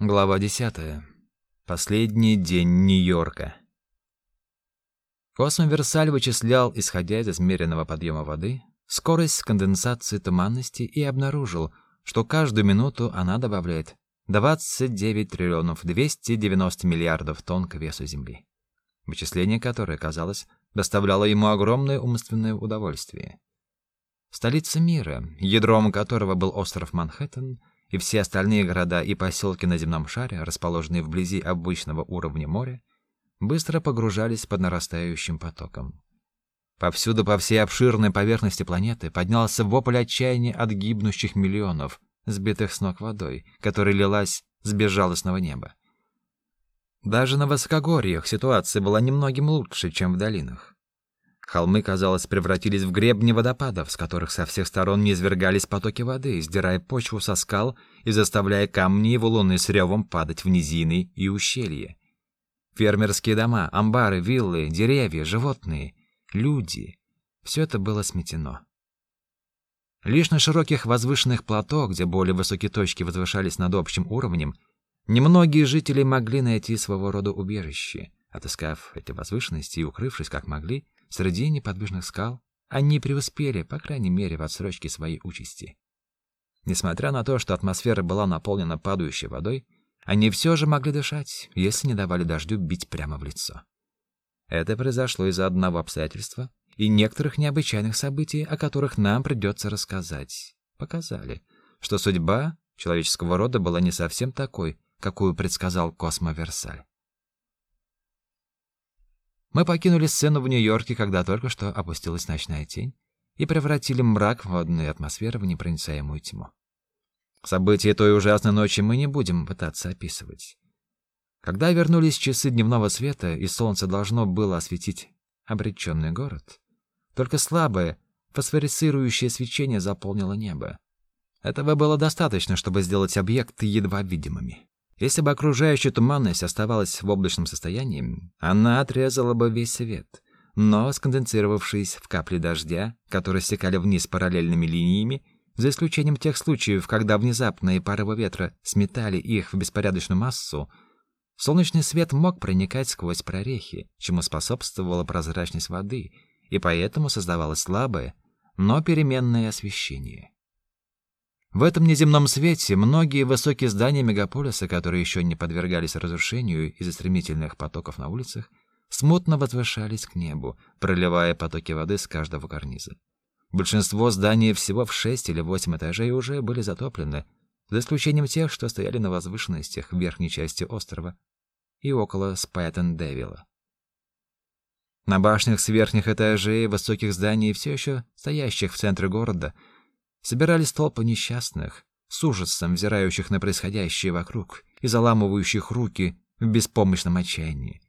Глава 10. Последний день Нью-Йорка. Космоверсаль вычислял, исходя из измеренного подъема воды, скорость конденсации туманности и обнаружил, что каждую минуту она добавляет 29 триллионов 290 миллиардов тонн к весу Земли. Вычисление которое, казалось, доставляло ему огромное умственное удовольствие. Столица мира, ядром которого был остров Манхэттен, и все остальные города и поселки на земном шаре, расположенные вблизи обычного уровня моря, быстро погружались под нарастающим потоком. Повсюду по всей обширной поверхности планеты поднялся вопль отчаяния от гибнущих миллионов, сбитых с ног водой, которая лилась с безжалостного неба. Даже на высокогорьях ситуация была немногим лучше, чем в долинах. Холмы, казалось, превратились в гребни водопадов, с которых со всех сторон низвергались потоки воды, сдирая почву со скал и заставляя камни и валуны с ревом падать в низины и ущелья. Фермерские дома, амбары, виллы, деревья, животные, люди — все это было сметено. Лишь на широких возвышенных плато, где более высокие точки возвышались над общим уровнем, немногие жители могли найти своего рода убежище. Отыскав эти возвышенности и укрывшись как могли, Среди неподвижных скал они преуспели, по крайней мере, в отсрочке своей участи. Несмотря на то, что атмосфера была наполнена падающей водой, они все же могли дышать, если не давали дождю бить прямо в лицо. Это произошло из-за одного обстоятельства и некоторых необычайных событий, о которых нам придется рассказать. Показали, что судьба человеческого рода была не совсем такой, какую предсказал Космо Версаль. Мы покинули сцену в Нью-Йорке, когда только что опустилась ночная тень, и превратили мрак водной атмосферы в непроницаемую тьму. События той ужасной ночи мы не будем пытаться описывать. Когда вернулись часы дневного света, и солнце должно было осветить обреченный город, только слабое, фосфорицирующее свечение заполнило небо. Этого было достаточно, чтобы сделать объекты едва видимыми. Если бы окружающая туманность оставалась в облачном состоянии, она отрезала бы весь свет. Но, сконденсировавшись в капли дождя, которые стекали вниз параллельными линиями, за исключением тех случаев, когда внезапные порывы ветра сметали их в беспорядочную массу, солнечный свет мог проникать сквозь прорехи, чему способствовала прозрачность воды, и поэтому создавалось слабое, но переменное освещение. В этом неземном свете многие высокие здания мегаполиса, которые еще не подвергались разрушению из-за стремительных потоков на улицах, смутно возвышались к небу, проливая потоки воды с каждого карниза. Большинство зданий всего в шесть или восемь этажей уже были затоплены, за исключением тех, что стояли на возвышенностях в верхней части острова и около Спайтон-Девилла. На башнях с верхних этажей высоких зданий, все еще стоящих в центре города, собирались толпы несчастных, с ужасом взирающих на происходящее вокруг и заламывающих руки в беспомощном отчаянии.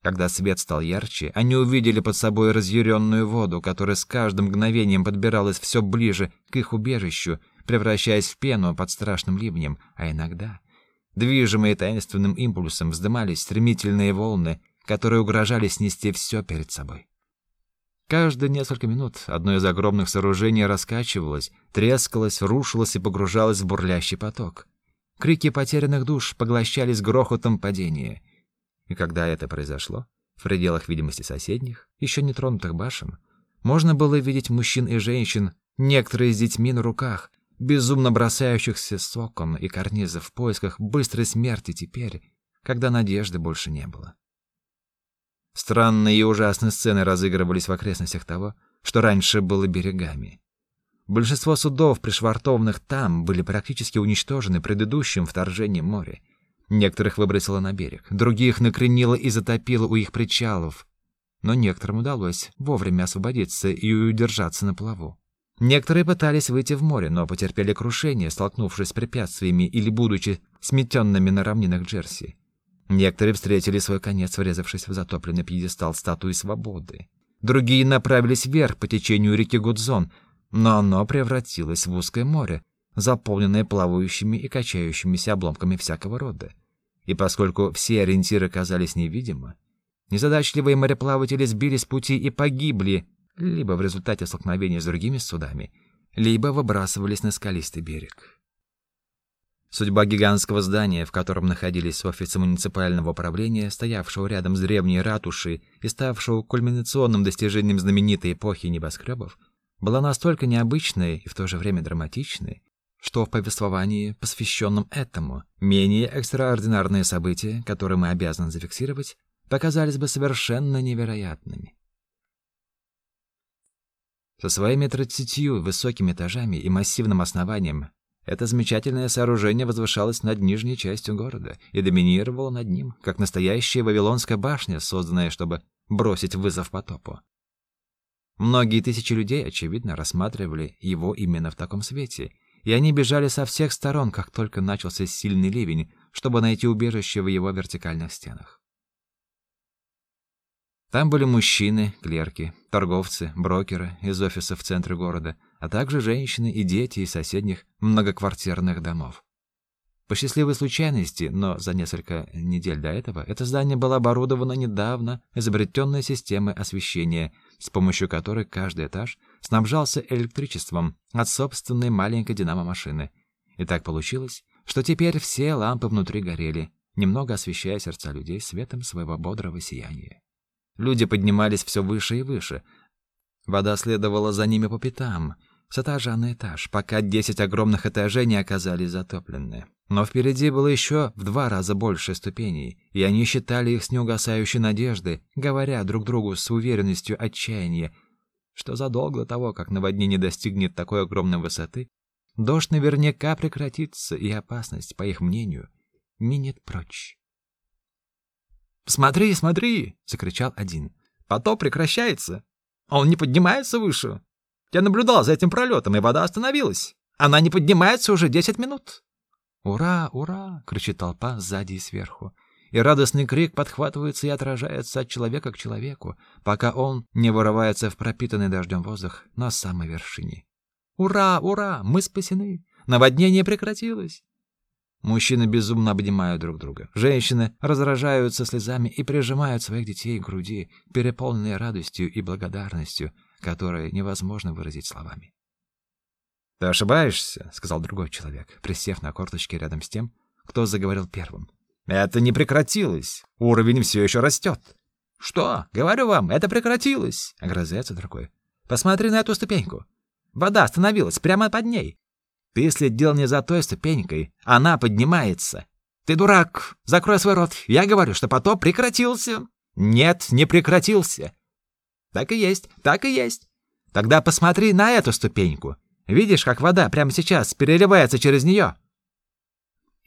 Когда свет стал ярче, они увидели под собой разъяренную воду, которая с каждым мгновением подбиралась все ближе к их убежищу, превращаясь в пену под страшным ливнем, а иногда, движимые таинственным импульсом, вздымались стремительные волны, которые угрожали снести все перед собой. Каждые несколько минут одно из огромных сооружений раскачивалось, трескалось, рушилось и погружалось в бурлящий поток. Крики потерянных душ поглощались грохотом падения. И когда это произошло, в пределах видимости соседних, еще не тронутых башен, можно было видеть мужчин и женщин, некоторые с детьми на руках, безумно бросающихся с окон и карнизов в поисках быстрой смерти теперь, когда надежды больше не было. Странные и ужасные сцены разыгрывались в окрестностях того, что раньше было берегами. Большинство судов, пришвартованных там, были практически уничтожены предыдущим вторжением моря. Некоторых выбросило на берег, других накренило и затопило у их причалов. Но некоторым удалось вовремя освободиться и удержаться на плаву. Некоторые пытались выйти в море, но потерпели крушение, столкнувшись с препятствиями или будучи сметенными на равнинах Джерси. Некоторые встретили свой конец, врезавшись в затопленный пьедестал статуи свободы. Другие направились вверх по течению реки Гудзон, но оно превратилось в узкое море, заполненное плавающими и качающимися обломками всякого рода. И поскольку все ориентиры казались невидимы, незадачливые мореплаватели сбились с пути и погибли либо в результате столкновения с другими судами, либо выбрасывались на скалистый берег. Судьба гигантского здания, в котором находились офисы муниципального управления, стоявшего рядом с древней ратушей и ставшего кульминационным достижением знаменитой эпохи небоскребов, была настолько необычной и в то же время драматичной, что в повествовании, посвященном этому, менее экстраординарные события, которые мы обязаны зафиксировать, показались бы совершенно невероятными. Со своими тридцатью высокими этажами и массивным основанием это замечательное сооружение возвышалось над нижней частью города и доминировало над ним, как настоящая Вавилонская башня, созданная, чтобы бросить вызов потопу. Многие тысячи людей, очевидно, рассматривали его именно в таком свете, и они бежали со всех сторон, как только начался сильный ливень, чтобы найти убежище в его вертикальных стенах. Там были мужчины, клерки, торговцы, брокеры из офисов в центре города, а также женщины и дети из соседних многоквартирных домов. По счастливой случайности, но за несколько недель до этого, это здание было оборудовано недавно изобретенной системой освещения, с помощью которой каждый этаж снабжался электричеством от собственной маленькой динамо-машины. И так получилось, что теперь все лампы внутри горели, немного освещая сердца людей светом своего бодрого сияния. Люди поднимались все выше и выше. Вода следовала за ними по пятам, с этажа на этаж, пока десять огромных этажей не оказались затоплены. Но впереди было еще в два раза больше ступеней, и они считали их с неугасающей надеждой, говоря друг другу с уверенностью отчаяния, что задолго до того, как наводнение достигнет такой огромной высоты, дождь наверняка прекратится, и опасность, по их мнению, минет прочь. «Смотри, смотри!» — закричал один. «Потоп прекращается! Он не поднимается выше! Я наблюдал за этим пролетом, и вода остановилась! Она не поднимается уже десять минут!» «Ура, ура!» — кричит толпа сзади и сверху. И радостный крик подхватывается и отражается от человека к человеку, пока он не вырывается в пропитанный дождем воздух на самой вершине. «Ура, ура! Мы спасены! Наводнение прекратилось!» Мужчины безумно обнимают друг друга. Женщины разражаются слезами и прижимают своих детей к груди, переполненные радостью и благодарностью, которые невозможно выразить словами. «Ты ошибаешься», — сказал другой человек, присев на корточки рядом с тем, кто заговорил первым. «Это не прекратилось. Уровень все еще растет». «Что? Говорю вам, это прекратилось», — огрызается другой. «Посмотри на эту ступеньку. Вода остановилась прямо под ней. Ты следил не за той ступенькой, она поднимается. Ты дурак, закрой свой рот. Я говорю, что потоп прекратился. Нет, не прекратился. Так и есть, так и есть. Тогда посмотри на эту ступеньку. Видишь, как вода прямо сейчас переливается через нее?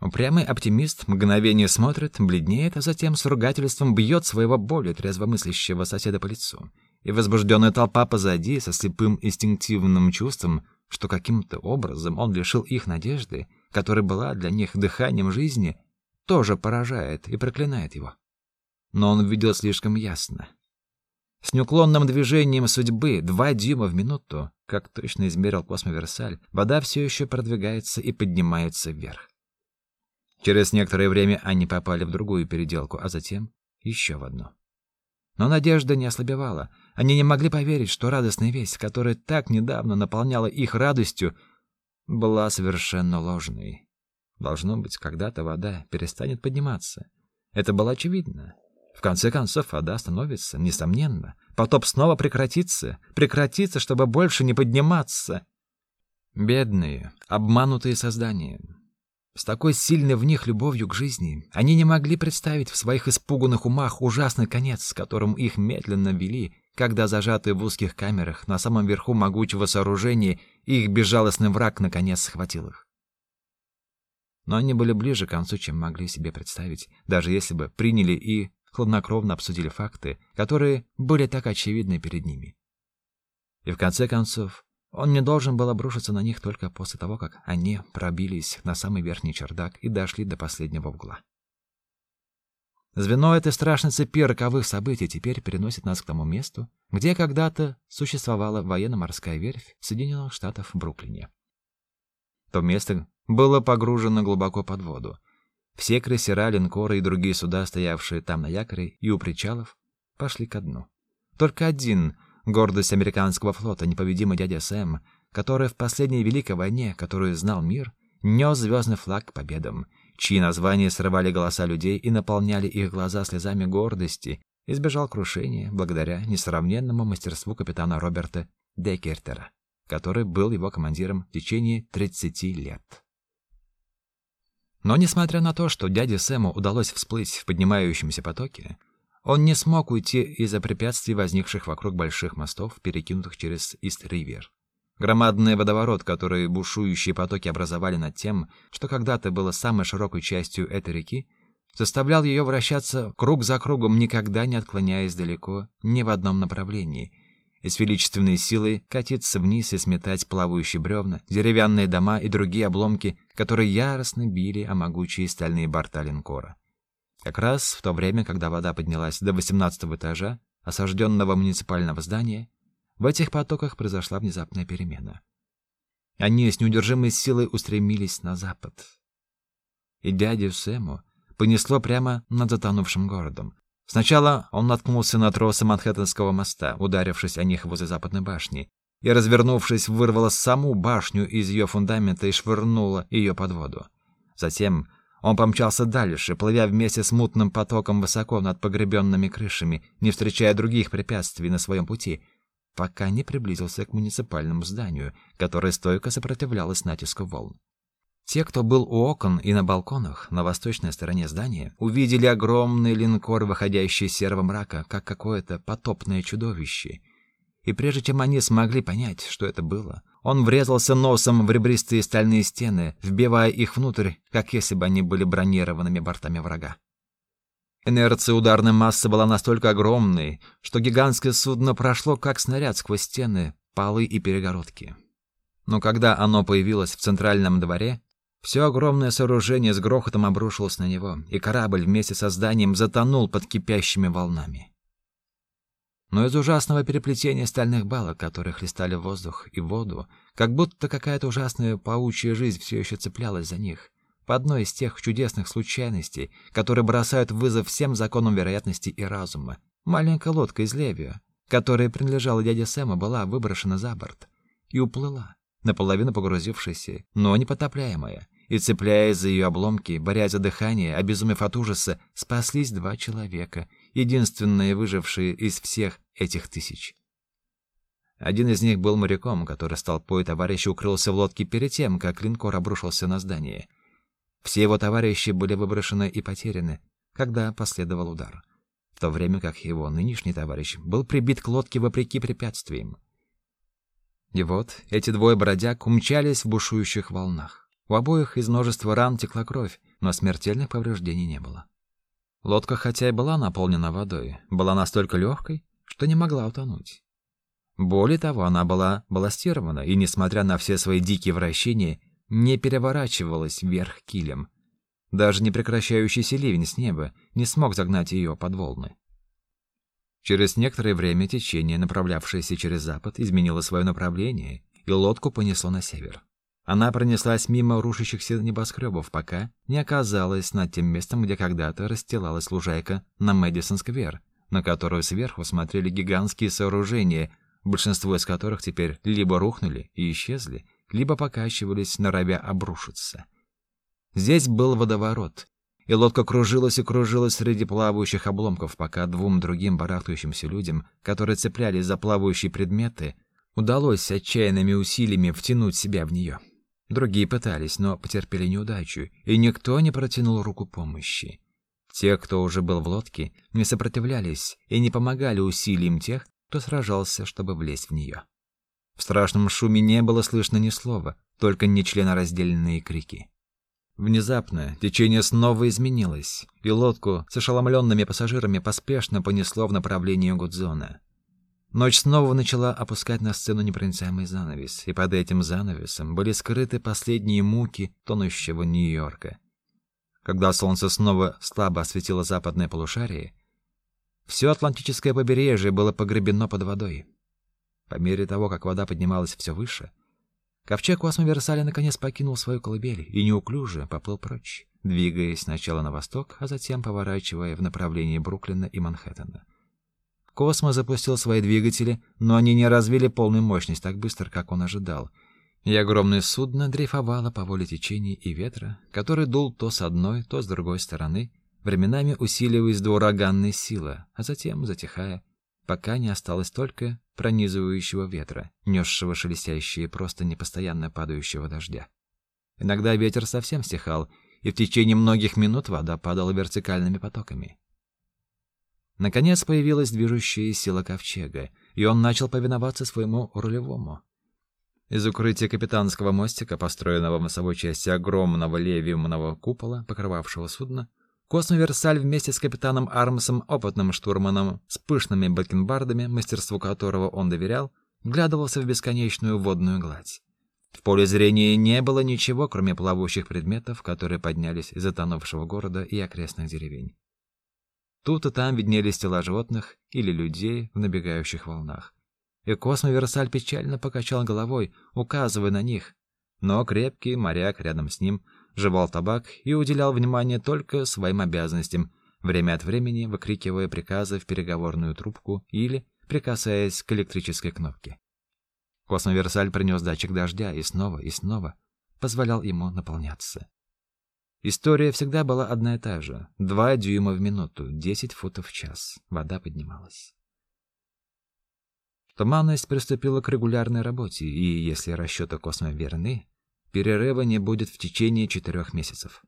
Упрямый оптимист мгновение смотрит, бледнеет, а затем с ругательством бьет своего более трезвомыслящего соседа по лицу. И возбужденная толпа позади, со слепым инстинктивным чувством, что каким-то образом он лишил их надежды, которая была для них дыханием жизни, тоже поражает и проклинает его. Но он видел слишком ясно. С неуклонным движением судьбы, два дюйма в минуту, как точно измерил Космоверсаль, вода все еще продвигается и поднимается вверх. Через некоторое время они попали в другую переделку, а затем еще в одну. Но надежда не ослабевала. Они не могли поверить, что радостная весть, которая так недавно наполняла их радостью, была совершенно ложной. Должно быть, когда-то вода перестанет подниматься. Это было очевидно. В конце концов, вода остановится, несомненно. Потоп снова прекратится, прекратится, чтобы больше не подниматься. Бедные, обманутые создания. С такой сильной в них любовью к жизни они не могли представить в своих испуганных умах ужасный конец, с которым их медленно вели, когда зажатые в узких камерах на самом верху могучего сооружения их безжалостный враг наконец схватил их. Но они были ближе к концу, чем могли себе представить, даже если бы приняли и хладнокровно обсудили факты, которые были так очевидны перед ними. И в конце концов, он не должен был обрушиться на них только после того, как они пробились на самый верхний чердак и дошли до последнего угла. Звено этой страшной цепи роковых событий теперь переносит нас к тому месту, где когда-то существовала военно-морская верфь Соединенных Штатов в Бруклине. То место было погружено глубоко под воду. Все крейсера, линкоры и другие суда, стоявшие там на якоре и у причалов, пошли ко дну. Только один Гордость американского флота, непобедимый дядя Сэм, который в последней Великой войне, которую знал мир, нес звездный флаг к победам, чьи названия срывали голоса людей и наполняли их глаза слезами гордости, избежал крушения благодаря несравненному мастерству капитана Роберта Декертера, который был его командиром в течение 30 лет. Но несмотря на то, что дяде Сэму удалось всплыть в поднимающемся потоке, он не смог уйти из-за препятствий, возникших вокруг больших мостов, перекинутых через Ист-Ривер. Громадный водоворот, который бушующие потоки образовали над тем, что когда-то было самой широкой частью этой реки, заставлял ее вращаться круг за кругом, никогда не отклоняясь далеко ни в одном направлении, и с величественной силой катиться вниз и сметать плавающие бревна, деревянные дома и другие обломки, которые яростно били о могучие стальные борта линкора. Как раз в то время, когда вода поднялась до восемнадцатого этажа осажденного муниципального здания, в этих потоках произошла внезапная перемена. Они с неудержимой силой устремились на запад. И дядю Сэму понесло прямо над затонувшим городом. Сначала он наткнулся на тросы Манхэттенского моста, ударившись о них возле западной башни, и, развернувшись, вырвало саму башню из ее фундамента и швырнуло ее под воду. Затем он помчался дальше, плывя вместе с мутным потоком высоко над погребенными крышами, не встречая других препятствий на своем пути, пока не приблизился к муниципальному зданию, которое стойко сопротивлялось натиску волн. Те, кто был у окон и на балконах на восточной стороне здания, увидели огромный линкор, выходящий из серого мрака, как какое-то потопное чудовище. И прежде чем они смогли понять, что это было, он врезался носом в ребристые стальные стены, вбивая их внутрь, как если бы они были бронированными бортами врага. Инерция ударной массы была настолько огромной, что гигантское судно прошло как снаряд сквозь стены, полы и перегородки. Но когда оно появилось в центральном дворе, все огромное сооружение с грохотом обрушилось на него, и корабль вместе со зданием затонул под кипящими волнами. Но из ужасного переплетения стальных балок, которые хлестали воздух и воду, как будто какая-то ужасная паучья жизнь все еще цеплялась за них, по одной из тех чудесных случайностей, которые бросают вызов всем законам вероятности и разума. Маленькая лодка из Левио, которая принадлежала дяде Сэму, была выброшена за борт и уплыла, наполовину погрузившаяся, но не потопляемая, и, цепляясь за ее обломки, борясь за дыхание, обезумев от ужаса, спаслись два человека, единственные выжившие из всех этих тысяч. Один из них был моряком, который с толпой товарищей укрылся в лодке перед тем, как линкор обрушился на здание — все его товарищи были выброшены и потеряны, когда последовал удар, в то время как его нынешний товарищ был прибит к лодке вопреки препятствиям. И вот эти двое бродяг умчались в бушующих волнах. У обоих из множества ран текла кровь, но смертельных повреждений не было. Лодка, хотя и была наполнена водой, была настолько легкой, что не могла утонуть. Более того, она была балластирована, и, несмотря на все свои дикие вращения, не переворачивалась вверх килем. Даже непрекращающийся ливень с неба не смог загнать ее под волны. Через некоторое время течение, направлявшееся через запад, изменило свое направление, и лодку понесло на север. Она пронеслась мимо рушащихся небоскребов, пока не оказалась над тем местом, где когда-то расстилалась лужайка на Мэдисон-сквер, на которую сверху смотрели гигантские сооружения, большинство из которых теперь либо рухнули и исчезли, либо покачивались, норовя обрушиться. Здесь был водоворот, и лодка кружилась и кружилась среди плавающих обломков, пока двум другим барахтающимся людям, которые цеплялись за плавающие предметы, удалось отчаянными усилиями втянуть себя в нее. Другие пытались, но потерпели неудачу, и никто не протянул руку помощи. Те, кто уже был в лодке, не сопротивлялись и не помогали усилиям тех, кто сражался, чтобы влезть в нее. В страшном шуме не было слышно ни слова, только нечленораздельные крики. Внезапно течение снова изменилось, и лодку с ошеломленными пассажирами поспешно понесло в направлении Гудзона. Ночь снова начала опускать на сцену непроницаемый занавес, и под этим занавесом были скрыты последние муки тонущего Нью-Йорка. Когда солнце снова слабо осветило западное полушарие, все Атлантическое побережье было погребено под водой. По мере того, как вода поднималась все выше, ковчег Космо Версаля наконец покинул свою колыбель и неуклюже поплыл прочь, двигаясь сначала на восток, а затем поворачивая в направлении Бруклина и Манхэттена. Космо запустил свои двигатели, но они не развили полную мощность так быстро, как он ожидал. и огромное судно дрейфовало по воле течения и ветра, который дул то с одной, то с другой стороны, временами усиливаясь до ураганной силы, а затем затихая, пока не осталось только пронизывающего ветра, несшего шелестящие просто непостоянно падающего дождя. Иногда ветер совсем стихал, и в течение многих минут вода падала вертикальными потоками. Наконец появилась движущая сила ковчега, и он начал повиноваться своему рулевому. Из укрытия капитанского мостика, построенного в носовой части огромного левиумного купола, покрывавшего судно, Космоверсаль вместе с капитаном Армсом, опытным штурманом, с пышными бакенбардами, мастерству которого он доверял, вглядывался в бесконечную водную гладь. В поле зрения не было ничего, кроме плавающих предметов, которые поднялись из затонувшего города и окрестных деревень. Тут и там виднелись тела животных или людей в набегающих волнах. И Космоверсаль печально покачал головой, указывая на них. Но крепкий моряк рядом с ним — жевал табак и уделял внимание только своим обязанностям, время от времени выкрикивая приказы в переговорную трубку или прикасаясь к электрической кнопке. Космоверсаль принес датчик дождя и снова и снова позволял ему наполняться. История всегда была одна и та же. Два дюйма в минуту, десять футов в час. Вода поднималась. Туманность приступила к регулярной работе, и, если расчеты Космо верны, Перерыва не будет в течение четырех месяцев.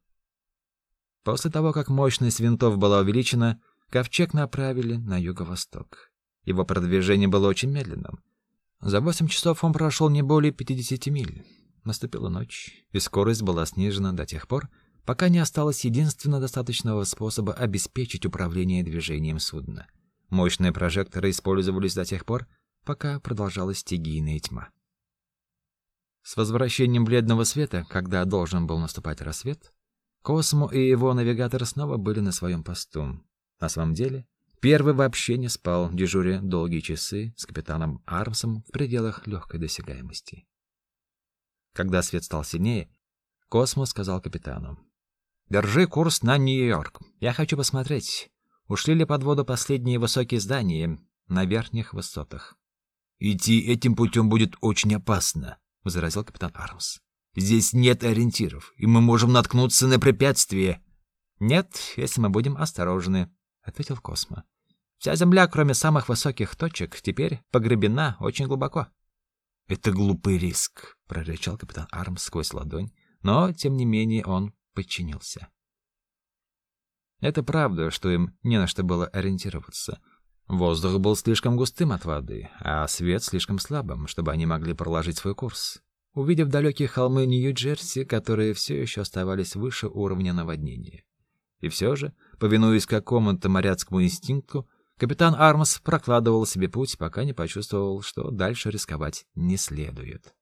После того, как мощность винтов была увеличена, ковчег направили на юго-восток. Его продвижение было очень медленным. За восемь часов он прошел не более 50 миль. Наступила ночь, и скорость была снижена до тех пор, пока не осталось единственно достаточного способа обеспечить управление движением судна. Мощные прожекторы использовались до тех пор, пока продолжалась стихийная тьма. С возвращением бледного света, когда должен был наступать рассвет, Космо и его навигатор снова были на своем посту. На самом деле, первый вообще не спал, дежуря долгие часы с капитаном Армсом в пределах легкой досягаемости. Когда свет стал сильнее, Космо сказал капитану: "Держи курс на Нью-Йорк. Я хочу посмотреть, ушли ли под воду последние высокие здания на верхних высотах. Идти этим путем будет очень опасно", — возразил капитан Армс. «Здесь нет ориентиров, и мы можем наткнуться на препятствие». «Нет, если мы будем осторожны», — ответил Космо. «Вся земля, кроме самых высоких точек, теперь погребена очень глубоко». «Это глупый риск», — прорычал капитан Армс сквозь ладонь, но, тем не менее, он подчинился. Это правда, что им не на что было ориентироваться, Воздух был слишком густым от воды, а свет слишком слабым, чтобы они могли проложить свой курс. Увидев далекие холмы Нью-Джерси, которые все еще оставались выше уровня наводнения. И все же, повинуясь какому-то моряцкому инстинкту, капитан Армс прокладывал себе путь, пока не почувствовал, что дальше рисковать не следует.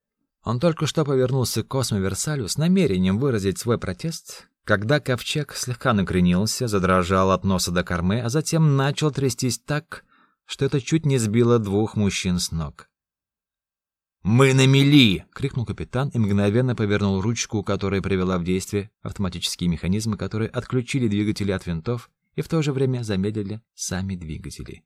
Он только что повернулся к Космо Версалю с намерением выразить свой протест, когда ковчег слегка накренился, задрожал от носа до кормы, а затем начал трястись так, что это чуть не сбило двух мужчин с ног. «Мы на мели!» — крикнул капитан и мгновенно повернул ручку, которая привела в действие автоматические механизмы, которые отключили двигатели от винтов и в то же время замедлили сами двигатели.